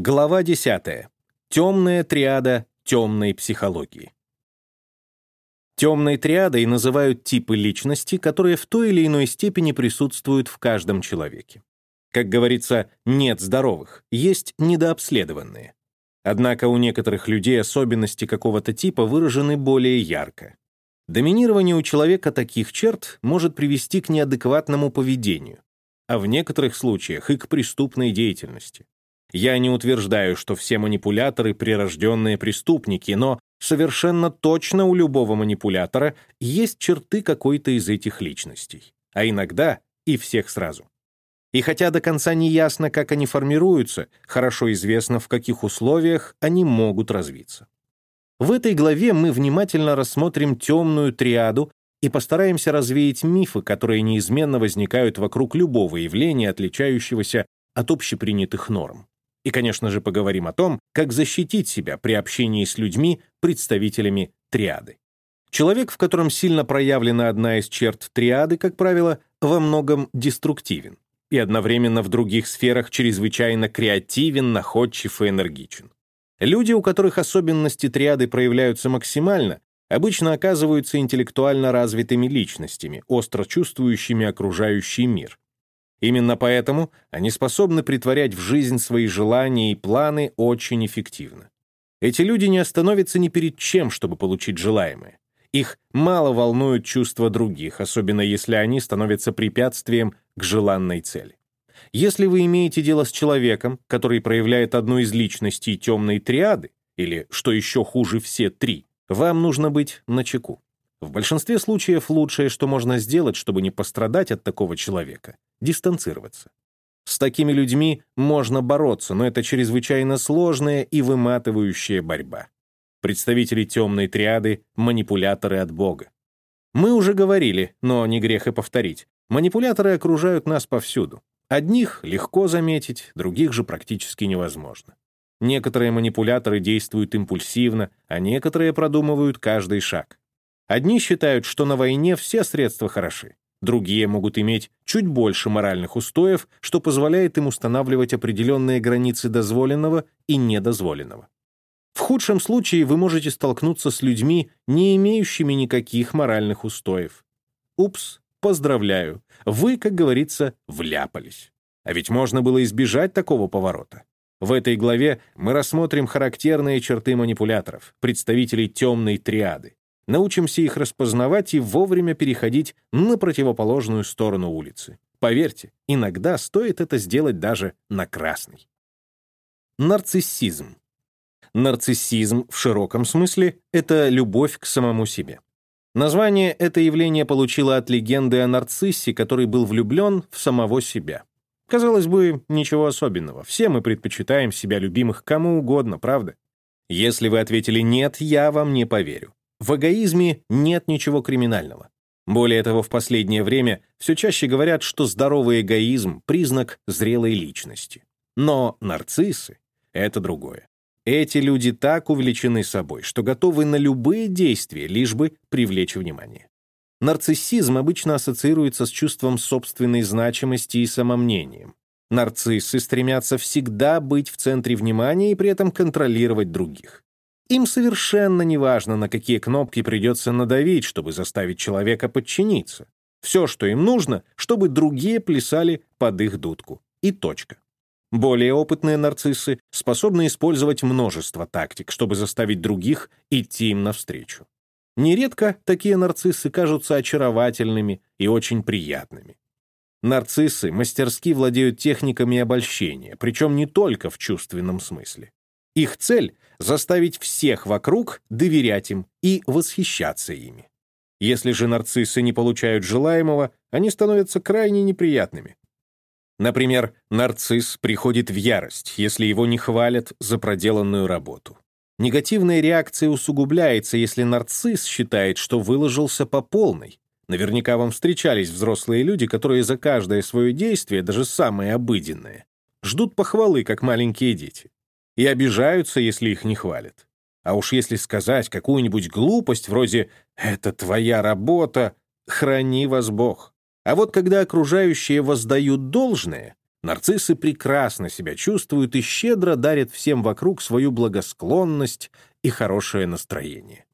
Глава 10. Темная триада темной психологии. Темной триадой называют типы личности, которые в той или иной степени присутствуют в каждом человеке. Как говорится, нет здоровых, есть недообследованные. Однако у некоторых людей особенности какого-то типа выражены более ярко. Доминирование у человека таких черт может привести к неадекватному поведению, а в некоторых случаях и к преступной деятельности. Я не утверждаю, что все манипуляторы — прирожденные преступники, но совершенно точно у любого манипулятора есть черты какой-то из этих личностей, а иногда и всех сразу. И хотя до конца не ясно, как они формируются, хорошо известно, в каких условиях они могут развиться. В этой главе мы внимательно рассмотрим темную триаду и постараемся развеять мифы, которые неизменно возникают вокруг любого явления, отличающегося от общепринятых норм. И, конечно же, поговорим о том, как защитить себя при общении с людьми, представителями триады. Человек, в котором сильно проявлена одна из черт триады, как правило, во многом деструктивен и одновременно в других сферах чрезвычайно креативен, находчив и энергичен. Люди, у которых особенности триады проявляются максимально, обычно оказываются интеллектуально развитыми личностями, остро чувствующими окружающий мир. Именно поэтому они способны притворять в жизнь свои желания и планы очень эффективно. Эти люди не остановятся ни перед чем, чтобы получить желаемое. Их мало волнуют чувства других, особенно если они становятся препятствием к желанной цели. Если вы имеете дело с человеком, который проявляет одну из личностей темной триады, или, что еще хуже, все три, вам нужно быть начеку. В большинстве случаев лучшее, что можно сделать, чтобы не пострадать от такого человека — дистанцироваться. С такими людьми можно бороться, но это чрезвычайно сложная и выматывающая борьба. Представители темной триады — манипуляторы от Бога. Мы уже говорили, но не грех и повторить, манипуляторы окружают нас повсюду. Одних легко заметить, других же практически невозможно. Некоторые манипуляторы действуют импульсивно, а некоторые продумывают каждый шаг. Одни считают, что на войне все средства хороши. Другие могут иметь чуть больше моральных устоев, что позволяет им устанавливать определенные границы дозволенного и недозволенного. В худшем случае вы можете столкнуться с людьми, не имеющими никаких моральных устоев. Упс, поздравляю, вы, как говорится, вляпались. А ведь можно было избежать такого поворота. В этой главе мы рассмотрим характерные черты манипуляторов, представителей темной триады научимся их распознавать и вовремя переходить на противоположную сторону улицы. Поверьте, иногда стоит это сделать даже на красный. Нарциссизм. Нарциссизм в широком смысле — это любовь к самому себе. Название это явление получило от легенды о нарциссе, который был влюблен в самого себя. Казалось бы, ничего особенного. Все мы предпочитаем себя любимых кому угодно, правда? Если вы ответили «нет», я вам не поверю. В эгоизме нет ничего криминального. Более того, в последнее время все чаще говорят, что здоровый эгоизм — признак зрелой личности. Но нарциссы — это другое. Эти люди так увлечены собой, что готовы на любые действия, лишь бы привлечь внимание. Нарциссизм обычно ассоциируется с чувством собственной значимости и самомнением. Нарциссы стремятся всегда быть в центре внимания и при этом контролировать других. Им совершенно не важно, на какие кнопки придется надавить, чтобы заставить человека подчиниться. Все, что им нужно, чтобы другие плясали под их дудку. И точка. Более опытные нарциссы способны использовать множество тактик, чтобы заставить других идти им навстречу. Нередко такие нарциссы кажутся очаровательными и очень приятными. Нарциссы мастерски владеют техниками обольщения, причем не только в чувственном смысле. Их цель — заставить всех вокруг доверять им и восхищаться ими. Если же нарциссы не получают желаемого, они становятся крайне неприятными. Например, нарцисс приходит в ярость, если его не хвалят за проделанную работу. Негативная реакция усугубляется, если нарцисс считает, что выложился по полной. Наверняка вам встречались взрослые люди, которые за каждое свое действие, даже самое обыденное, ждут похвалы, как маленькие дети и обижаются, если их не хвалят. А уж если сказать какую-нибудь глупость вроде «это твоя работа», храни вас Бог. А вот когда окружающие воздают должное, Нарциссы прекрасно себя чувствуют и щедро дарят всем вокруг свою благосклонность и хорошее настроение.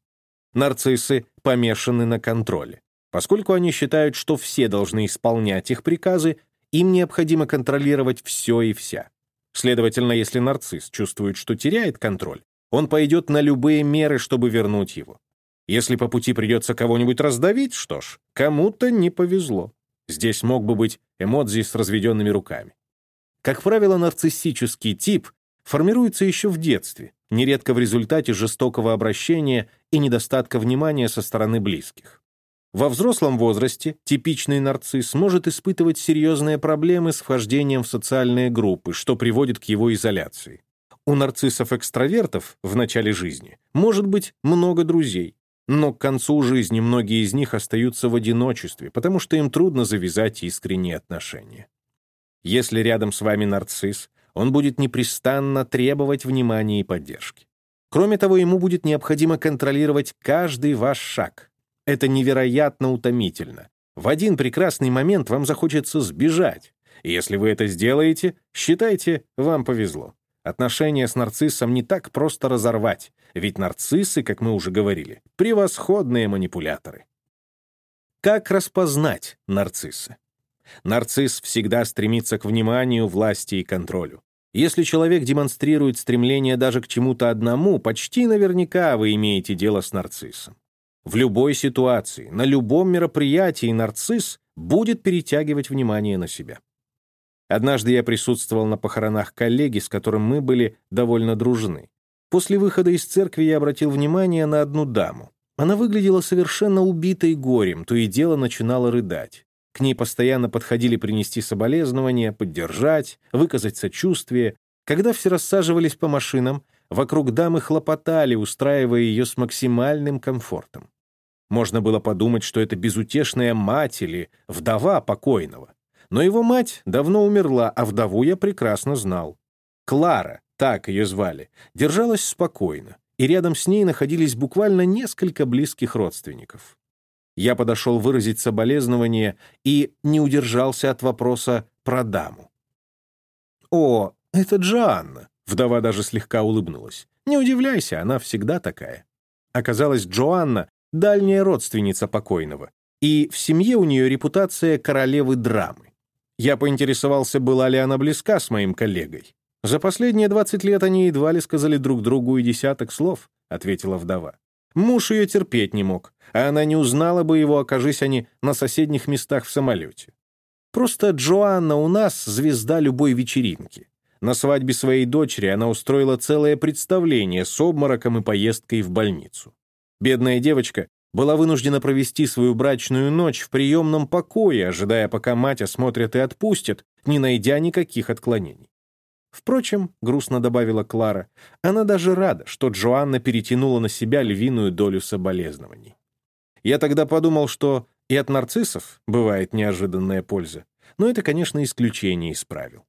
Нарциссы помешаны на контроле. Поскольку они считают, что все должны исполнять их приказы, им необходимо контролировать все и вся. Следовательно, если нарцисс чувствует, что теряет контроль, он пойдет на любые меры, чтобы вернуть его. Если по пути придется кого-нибудь раздавить, что ж, кому-то не повезло. Здесь мог бы быть эмодзи с разведенными руками. Как правило, нарциссический тип формируется еще в детстве, нередко в результате жестокого обращения и недостатка внимания со стороны близких. Во взрослом возрасте типичный нарцисс может испытывать серьезные проблемы с вхождением в социальные группы, что приводит к его изоляции. У нарциссов-экстравертов в начале жизни может быть много друзей, но к концу жизни многие из них остаются в одиночестве, потому что им трудно завязать искренние отношения. Если рядом с вами нарцисс, он будет непрестанно требовать внимания и поддержки. Кроме того, ему будет необходимо контролировать каждый ваш шаг. Это невероятно утомительно. В один прекрасный момент вам захочется сбежать. И если вы это сделаете, считайте, вам повезло. Отношения с нарциссом не так просто разорвать, ведь нарциссы, как мы уже говорили, превосходные манипуляторы. Как распознать нарцисса? Нарцисс всегда стремится к вниманию, власти и контролю. Если человек демонстрирует стремление даже к чему-то одному, почти наверняка вы имеете дело с нарциссом. В любой ситуации, на любом мероприятии нарцисс будет перетягивать внимание на себя. Однажды я присутствовал на похоронах коллеги, с которым мы были довольно дружны. После выхода из церкви я обратил внимание на одну даму. Она выглядела совершенно убитой горем, то и дело начинала рыдать. К ней постоянно подходили принести соболезнования, поддержать, выказать сочувствие. Когда все рассаживались по машинам, вокруг дамы хлопотали, устраивая ее с максимальным комфортом. Можно было подумать, что это безутешная мать или вдова покойного. Но его мать давно умерла, а вдову я прекрасно знал. Клара, так ее звали, держалась спокойно, и рядом с ней находились буквально несколько близких родственников. Я подошел выразить соболезнование и не удержался от вопроса про даму. «О, это Джоанна!» — вдова даже слегка улыбнулась. «Не удивляйся, она всегда такая». Оказалось, Джоанна — дальняя родственница покойного, и в семье у нее репутация королевы драмы. Я поинтересовался, была ли она близка с моим коллегой. «За последние 20 лет они едва ли сказали друг другу и десяток слов», — ответила вдова. Муж ее терпеть не мог, а она не узнала бы его, окажись они на соседних местах в самолете. Просто Джоанна у нас звезда любой вечеринки. На свадьбе своей дочери она устроила целое представление с обмороком и поездкой в больницу. Бедная девочка была вынуждена провести свою брачную ночь в приемном покое, ожидая, пока мать осмотрят и отпустят, не найдя никаких отклонений. Впрочем, грустно добавила Клара, она даже рада, что Джоанна перетянула на себя львиную долю соболезнований. Я тогда подумал, что и от нарциссов бывает неожиданная польза, но это, конечно, исключение из правил.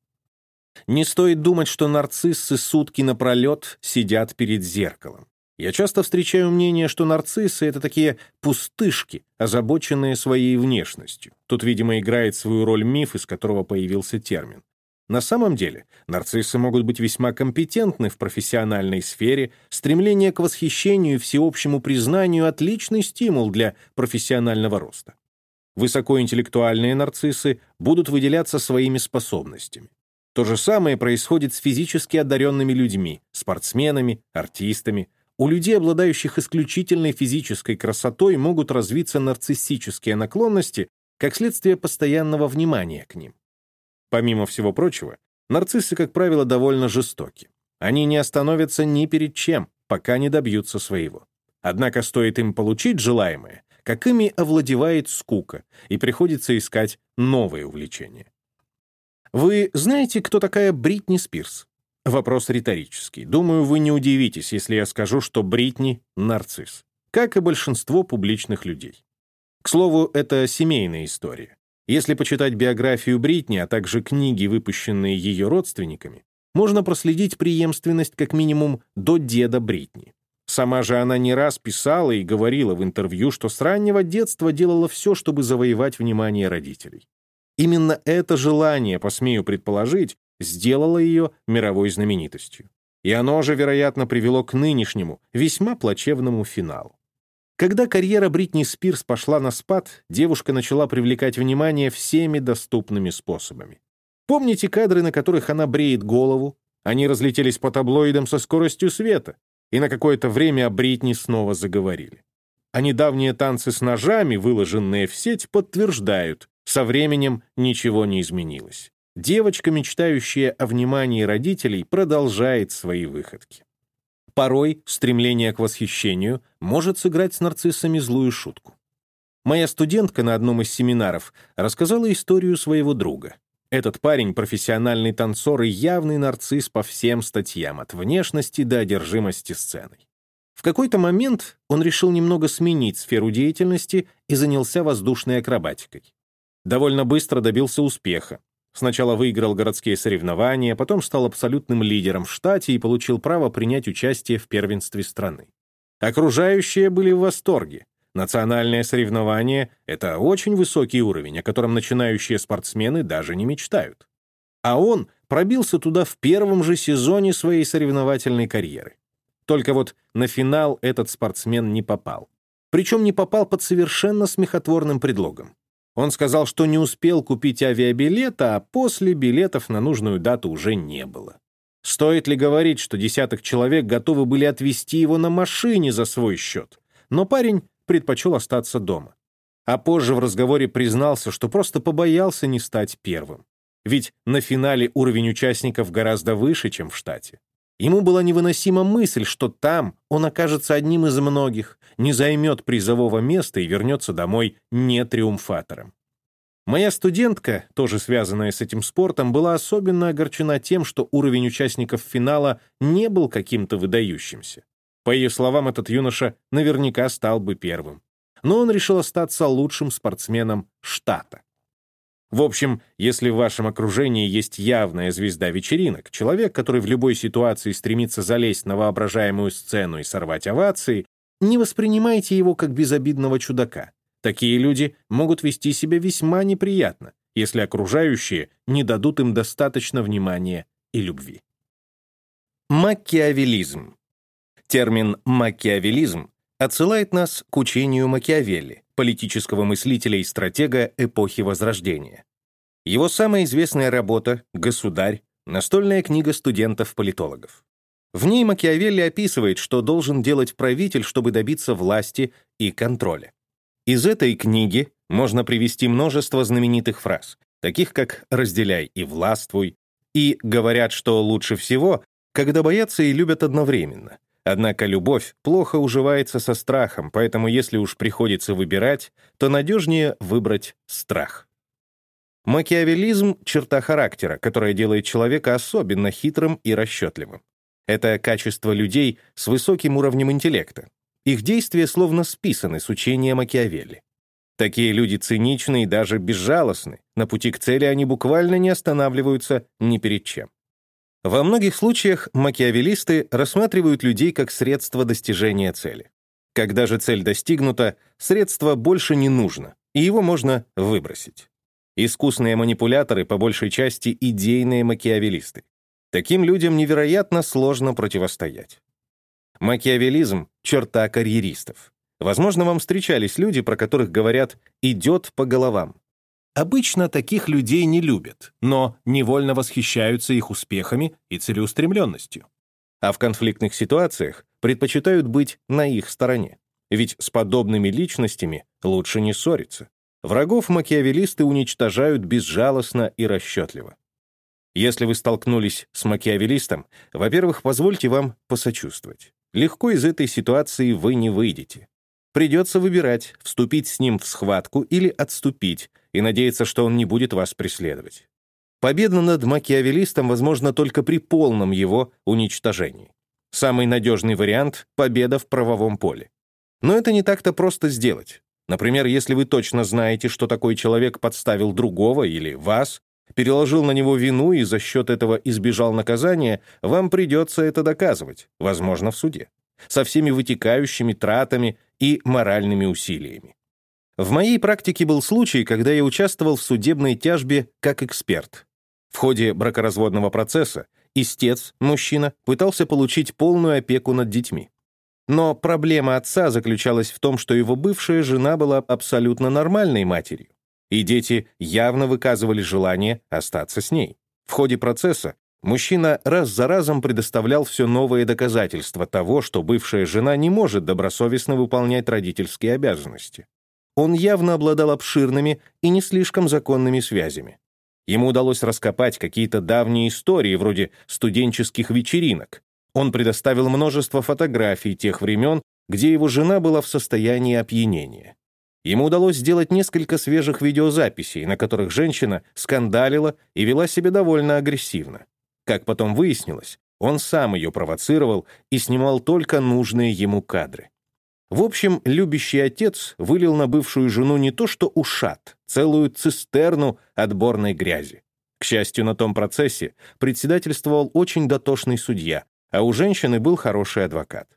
Не стоит думать, что нарциссы сутки напролет сидят перед зеркалом. Я часто встречаю мнение, что нарциссы — это такие пустышки, озабоченные своей внешностью. Тут, видимо, играет свою роль миф, из которого появился термин. На самом деле, нарциссы могут быть весьма компетентны в профессиональной сфере, стремление к восхищению и всеобщему признанию — отличный стимул для профессионального роста. Высокоинтеллектуальные нарциссы будут выделяться своими способностями. То же самое происходит с физически одаренными людьми, спортсменами, артистами, у людей, обладающих исключительной физической красотой, могут развиться нарциссические наклонности как следствие постоянного внимания к ним. Помимо всего прочего, нарциссы, как правило, довольно жестоки. Они не остановятся ни перед чем, пока не добьются своего. Однако стоит им получить желаемое, как ими овладевает скука, и приходится искать новые увлечения. Вы знаете, кто такая Бритни Спирс? Вопрос риторический. Думаю, вы не удивитесь, если я скажу, что Бритни — нарцисс, как и большинство публичных людей. К слову, это семейная история. Если почитать биографию Бритни, а также книги, выпущенные ее родственниками, можно проследить преемственность как минимум до деда Бритни. Сама же она не раз писала и говорила в интервью, что с раннего детства делала все, чтобы завоевать внимание родителей. Именно это желание, посмею предположить, сделало ее мировой знаменитостью. И оно же, вероятно, привело к нынешнему, весьма плачевному финалу. Когда карьера Бритни Спирс пошла на спад, девушка начала привлекать внимание всеми доступными способами. Помните кадры, на которых она бреет голову? Они разлетелись по таблоидам со скоростью света, и на какое-то время о Бритни снова заговорили. А недавние танцы с ножами, выложенные в сеть, подтверждают, со временем ничего не изменилось. Девочка, мечтающая о внимании родителей, продолжает свои выходки. Порой стремление к восхищению может сыграть с нарциссами злую шутку. Моя студентка на одном из семинаров рассказала историю своего друга. Этот парень — профессиональный танцор и явный нарцисс по всем статьям, от внешности до одержимости сценой. В какой-то момент он решил немного сменить сферу деятельности и занялся воздушной акробатикой. Довольно быстро добился успеха. Сначала выиграл городские соревнования, потом стал абсолютным лидером в штате и получил право принять участие в первенстве страны. Окружающие были в восторге. Национальное соревнование — это очень высокий уровень, о котором начинающие спортсмены даже не мечтают. А он пробился туда в первом же сезоне своей соревновательной карьеры. Только вот на финал этот спортсмен не попал. Причем не попал под совершенно смехотворным предлогом. Он сказал, что не успел купить авиабилета, а после билетов на нужную дату уже не было. Стоит ли говорить, что десяток человек готовы были отвезти его на машине за свой счет? Но парень предпочел остаться дома. А позже в разговоре признался, что просто побоялся не стать первым. Ведь на финале уровень участников гораздо выше, чем в штате. Ему была невыносима мысль, что там он окажется одним из многих, не займет призового места и вернется домой не триумфатором. Моя студентка, тоже связанная с этим спортом, была особенно огорчена тем, что уровень участников финала не был каким-то выдающимся. По ее словам, этот юноша наверняка стал бы первым. Но он решил остаться лучшим спортсменом штата. В общем, если в вашем окружении есть явная звезда вечеринок, человек, который в любой ситуации стремится залезть на воображаемую сцену и сорвать овации, не воспринимайте его как безобидного чудака. Такие люди могут вести себя весьма неприятно, если окружающие не дадут им достаточно внимания и любви. Макиавелизм. Термин «макиавелизм» отсылает нас к учению Макиавелли, политического мыслителя и стратега эпохи Возрождения. Его самая известная работа «Государь» — настольная книга студентов-политологов. В ней Макиавелли описывает, что должен делать правитель, чтобы добиться власти и контроля. Из этой книги можно привести множество знаменитых фраз, таких как «разделяй и властвуй», и говорят, что лучше всего, когда боятся и любят одновременно, Однако любовь плохо уживается со страхом, поэтому если уж приходится выбирать, то надежнее выбрать страх. Макиавелизм — черта характера, которая делает человека особенно хитрым и расчетливым. Это качество людей с высоким уровнем интеллекта. Их действия словно списаны с учения Макиавелли. Такие люди циничны и даже безжалостны. На пути к цели они буквально не останавливаются ни перед чем. Во многих случаях макиавеллисты рассматривают людей как средство достижения цели. Когда же цель достигнута, средство больше не нужно, и его можно выбросить. Искусные манипуляторы по большей части идейные макиавеллисты. Таким людям невероятно сложно противостоять. Макиавелизм — черта карьеристов. Возможно, вам встречались люди, про которых говорят «идет по головам». Обычно таких людей не любят, но невольно восхищаются их успехами и целеустремленностью. А в конфликтных ситуациях предпочитают быть на их стороне. Ведь с подобными личностями лучше не ссориться. Врагов макиавеллисты уничтожают безжалостно и расчетливо. Если вы столкнулись с макиавеллистом, во-первых, позвольте вам посочувствовать. Легко из этой ситуации вы не выйдете. Придется выбирать, вступить с ним в схватку или отступить, и надеяться, что он не будет вас преследовать. Победа над макиавеллистом возможна только при полном его уничтожении. Самый надежный вариант — победа в правовом поле. Но это не так-то просто сделать. Например, если вы точно знаете, что такой человек подставил другого или вас, переложил на него вину и за счет этого избежал наказания, вам придется это доказывать, возможно, в суде, со всеми вытекающими тратами и моральными усилиями. В моей практике был случай, когда я участвовал в судебной тяжбе как эксперт. В ходе бракоразводного процесса истец, мужчина, пытался получить полную опеку над детьми. Но проблема отца заключалась в том, что его бывшая жена была абсолютно нормальной матерью, и дети явно выказывали желание остаться с ней. В ходе процесса мужчина раз за разом предоставлял все новые доказательства того, что бывшая жена не может добросовестно выполнять родительские обязанности. Он явно обладал обширными и не слишком законными связями. Ему удалось раскопать какие-то давние истории, вроде студенческих вечеринок. Он предоставил множество фотографий тех времен, где его жена была в состоянии опьянения. Ему удалось сделать несколько свежих видеозаписей, на которых женщина скандалила и вела себя довольно агрессивно. Как потом выяснилось, он сам ее провоцировал и снимал только нужные ему кадры. В общем, любящий отец вылил на бывшую жену не то что ушат, целую цистерну отборной грязи. К счастью, на том процессе председательствовал очень дотошный судья, а у женщины был хороший адвокат.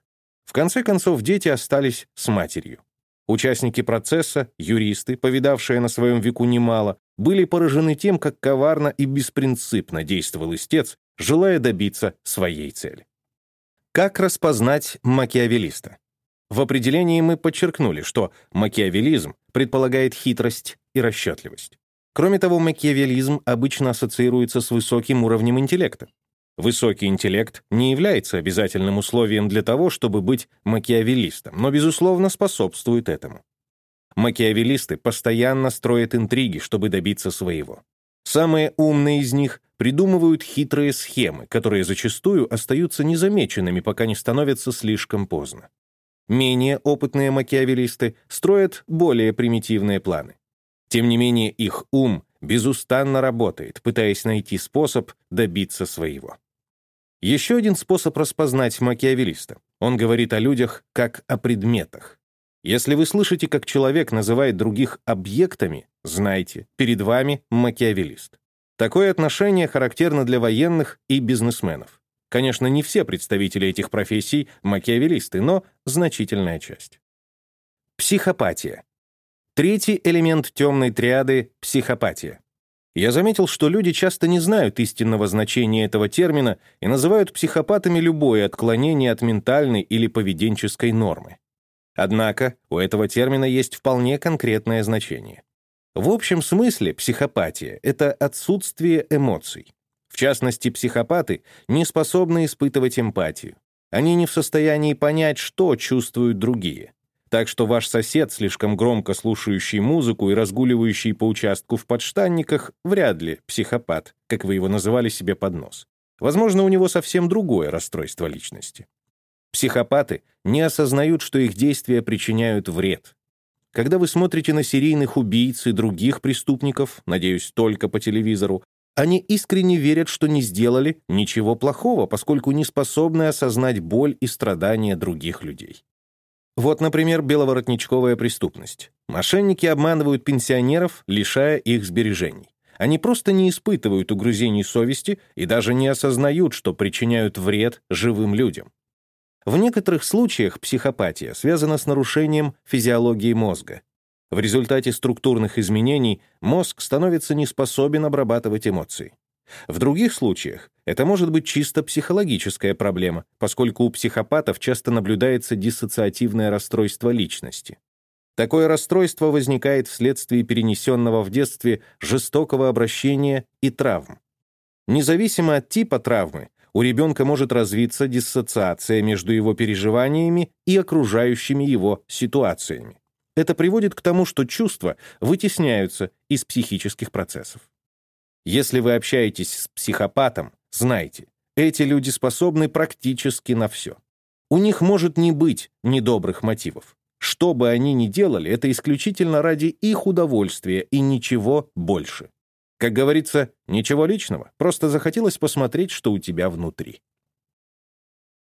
В конце концов, дети остались с матерью. Участники процесса, юристы, повидавшие на своем веку немало, были поражены тем, как коварно и беспринципно действовал истец, желая добиться своей цели. Как распознать макиавеллиста? В определении мы подчеркнули, что макиавеллизм предполагает хитрость и расчетливость. Кроме того, макиавеллизм обычно ассоциируется с высоким уровнем интеллекта. Высокий интеллект не является обязательным условием для того, чтобы быть макиавеллистом, но, безусловно, способствует этому. Макиавеллисты постоянно строят интриги, чтобы добиться своего. Самые умные из них придумывают хитрые схемы, которые зачастую остаются незамеченными, пока не становится слишком поздно. Менее опытные макиавеллисты строят более примитивные планы. Тем не менее, их ум безустанно работает, пытаясь найти способ добиться своего. Еще один способ распознать макиавеллиста. Он говорит о людях как о предметах. Если вы слышите, как человек называет других объектами, знайте, перед вами макиавеллист. Такое отношение характерно для военных и бизнесменов. Конечно, не все представители этих профессий макиавеллисты, но значительная часть. Психопатия. Третий элемент темной триады — психопатия. Я заметил, что люди часто не знают истинного значения этого термина и называют психопатами любое отклонение от ментальной или поведенческой нормы. Однако у этого термина есть вполне конкретное значение. В общем смысле психопатия — это отсутствие эмоций. В частности, психопаты не способны испытывать эмпатию. Они не в состоянии понять, что чувствуют другие. Так что ваш сосед, слишком громко слушающий музыку и разгуливающий по участку в подштанниках, вряд ли психопат, как вы его называли себе под нос. Возможно, у него совсем другое расстройство личности. Психопаты не осознают, что их действия причиняют вред. Когда вы смотрите на серийных убийц и других преступников, надеюсь, только по телевизору, они искренне верят, что не сделали ничего плохого, поскольку не способны осознать боль и страдания других людей. Вот, например, беловоротничковая преступность. Мошенники обманывают пенсионеров, лишая их сбережений. Они просто не испытывают угрызений совести и даже не осознают, что причиняют вред живым людям. В некоторых случаях психопатия связана с нарушением физиологии мозга. В результате структурных изменений мозг становится неспособен обрабатывать эмоции. В других случаях это может быть чисто психологическая проблема, поскольку у психопатов часто наблюдается диссоциативное расстройство личности. Такое расстройство возникает вследствие перенесенного в детстве жестокого обращения и травм. Независимо от типа травмы, у ребенка может развиться диссоциация между его переживаниями и окружающими его ситуациями. Это приводит к тому, что чувства вытесняются из психических процессов. Если вы общаетесь с психопатом, знайте, эти люди способны практически на все. У них может не быть недобрых мотивов. Что бы они ни делали, это исключительно ради их удовольствия и ничего больше. Как говорится, ничего личного, просто захотелось посмотреть, что у тебя внутри.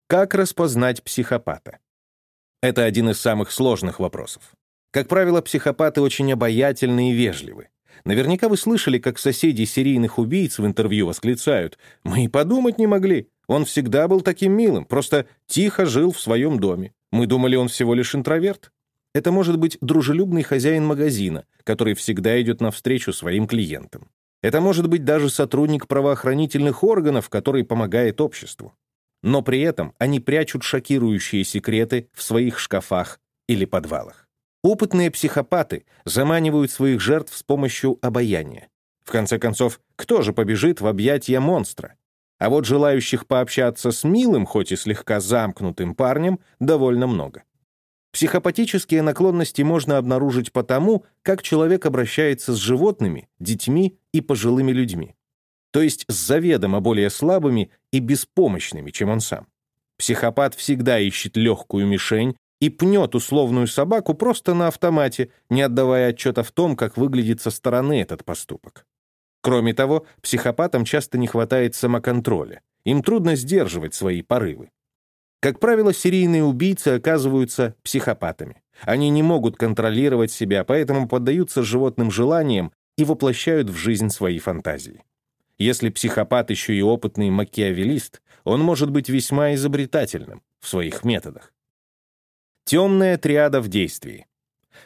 Как распознать психопата? Это один из самых сложных вопросов. Как правило, психопаты очень обаятельны и вежливы. Наверняка вы слышали, как соседи серийных убийц в интервью восклицают «Мы и подумать не могли. Он всегда был таким милым, просто тихо жил в своем доме. Мы думали, он всего лишь интроверт». Это может быть дружелюбный хозяин магазина, который всегда идет навстречу своим клиентам. Это может быть даже сотрудник правоохранительных органов, который помогает обществу. Но при этом они прячут шокирующие секреты в своих шкафах или подвалах. Опытные психопаты заманивают своих жертв с помощью обаяния. В конце концов, кто же побежит в объятия монстра? А вот желающих пообщаться с милым, хоть и слегка замкнутым парнем, довольно много. Психопатические наклонности можно обнаружить по тому, как человек обращается с животными, детьми и пожилыми людьми. То есть с заведомо более слабыми и беспомощными, чем он сам. Психопат всегда ищет легкую мишень и пнет условную собаку просто на автомате, не отдавая отчета в том, как выглядит со стороны этот поступок. Кроме того, психопатам часто не хватает самоконтроля. Им трудно сдерживать свои порывы. Как правило, серийные убийцы оказываются психопатами. Они не могут контролировать себя, поэтому поддаются животным желаниям и воплощают в жизнь свои фантазии. Если психопат еще и опытный макиавелист, он может быть весьма изобретательным в своих методах. Темная триада в действии.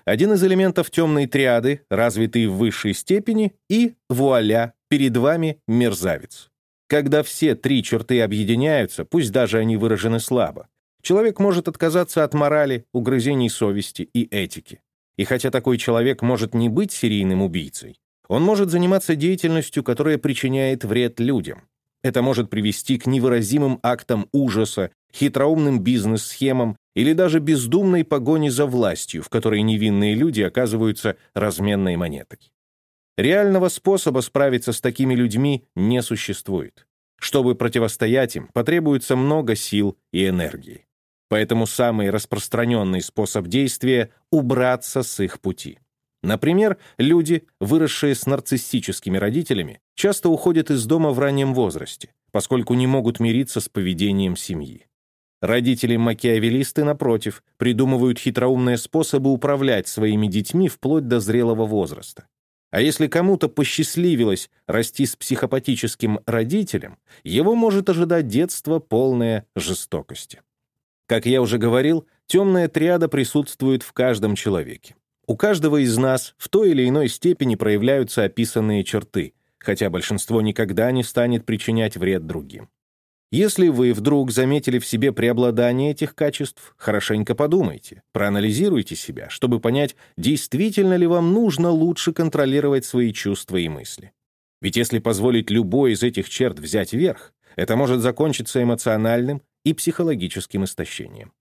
Один из элементов темной триады, развитый в высшей степени, и, вуаля, перед вами мерзавец. Когда все три черты объединяются, пусть даже они выражены слабо, человек может отказаться от морали, угрызений совести и этики. И хотя такой человек может не быть серийным убийцей, он может заниматься деятельностью, которая причиняет вред людям. Это может привести к невыразимым актам ужаса, хитроумным бизнес-схемам или даже бездумной погоне за властью, в которой невинные люди оказываются разменной монетой. Реального способа справиться с такими людьми не существует. Чтобы противостоять им, потребуется много сил и энергии. Поэтому самый распространенный способ действия — убраться с их пути. Например, люди, выросшие с нарциссическими родителями, часто уходят из дома в раннем возрасте, поскольку не могут мириться с поведением семьи. Родители-макиавелисты, напротив, придумывают хитроумные способы управлять своими детьми вплоть до зрелого возраста. А если кому-то посчастливилось расти с психопатическим родителем, его может ожидать детство, полное жестокости. Как я уже говорил, темная триада присутствует в каждом человеке. У каждого из нас в той или иной степени проявляются описанные черты, хотя большинство никогда не станет причинять вред другим. Если вы вдруг заметили в себе преобладание этих качеств, хорошенько подумайте, проанализируйте себя, чтобы понять, действительно ли вам нужно лучше контролировать свои чувства и мысли. Ведь если позволить любой из этих черт взять верх, это может закончиться эмоциональным и психологическим истощением.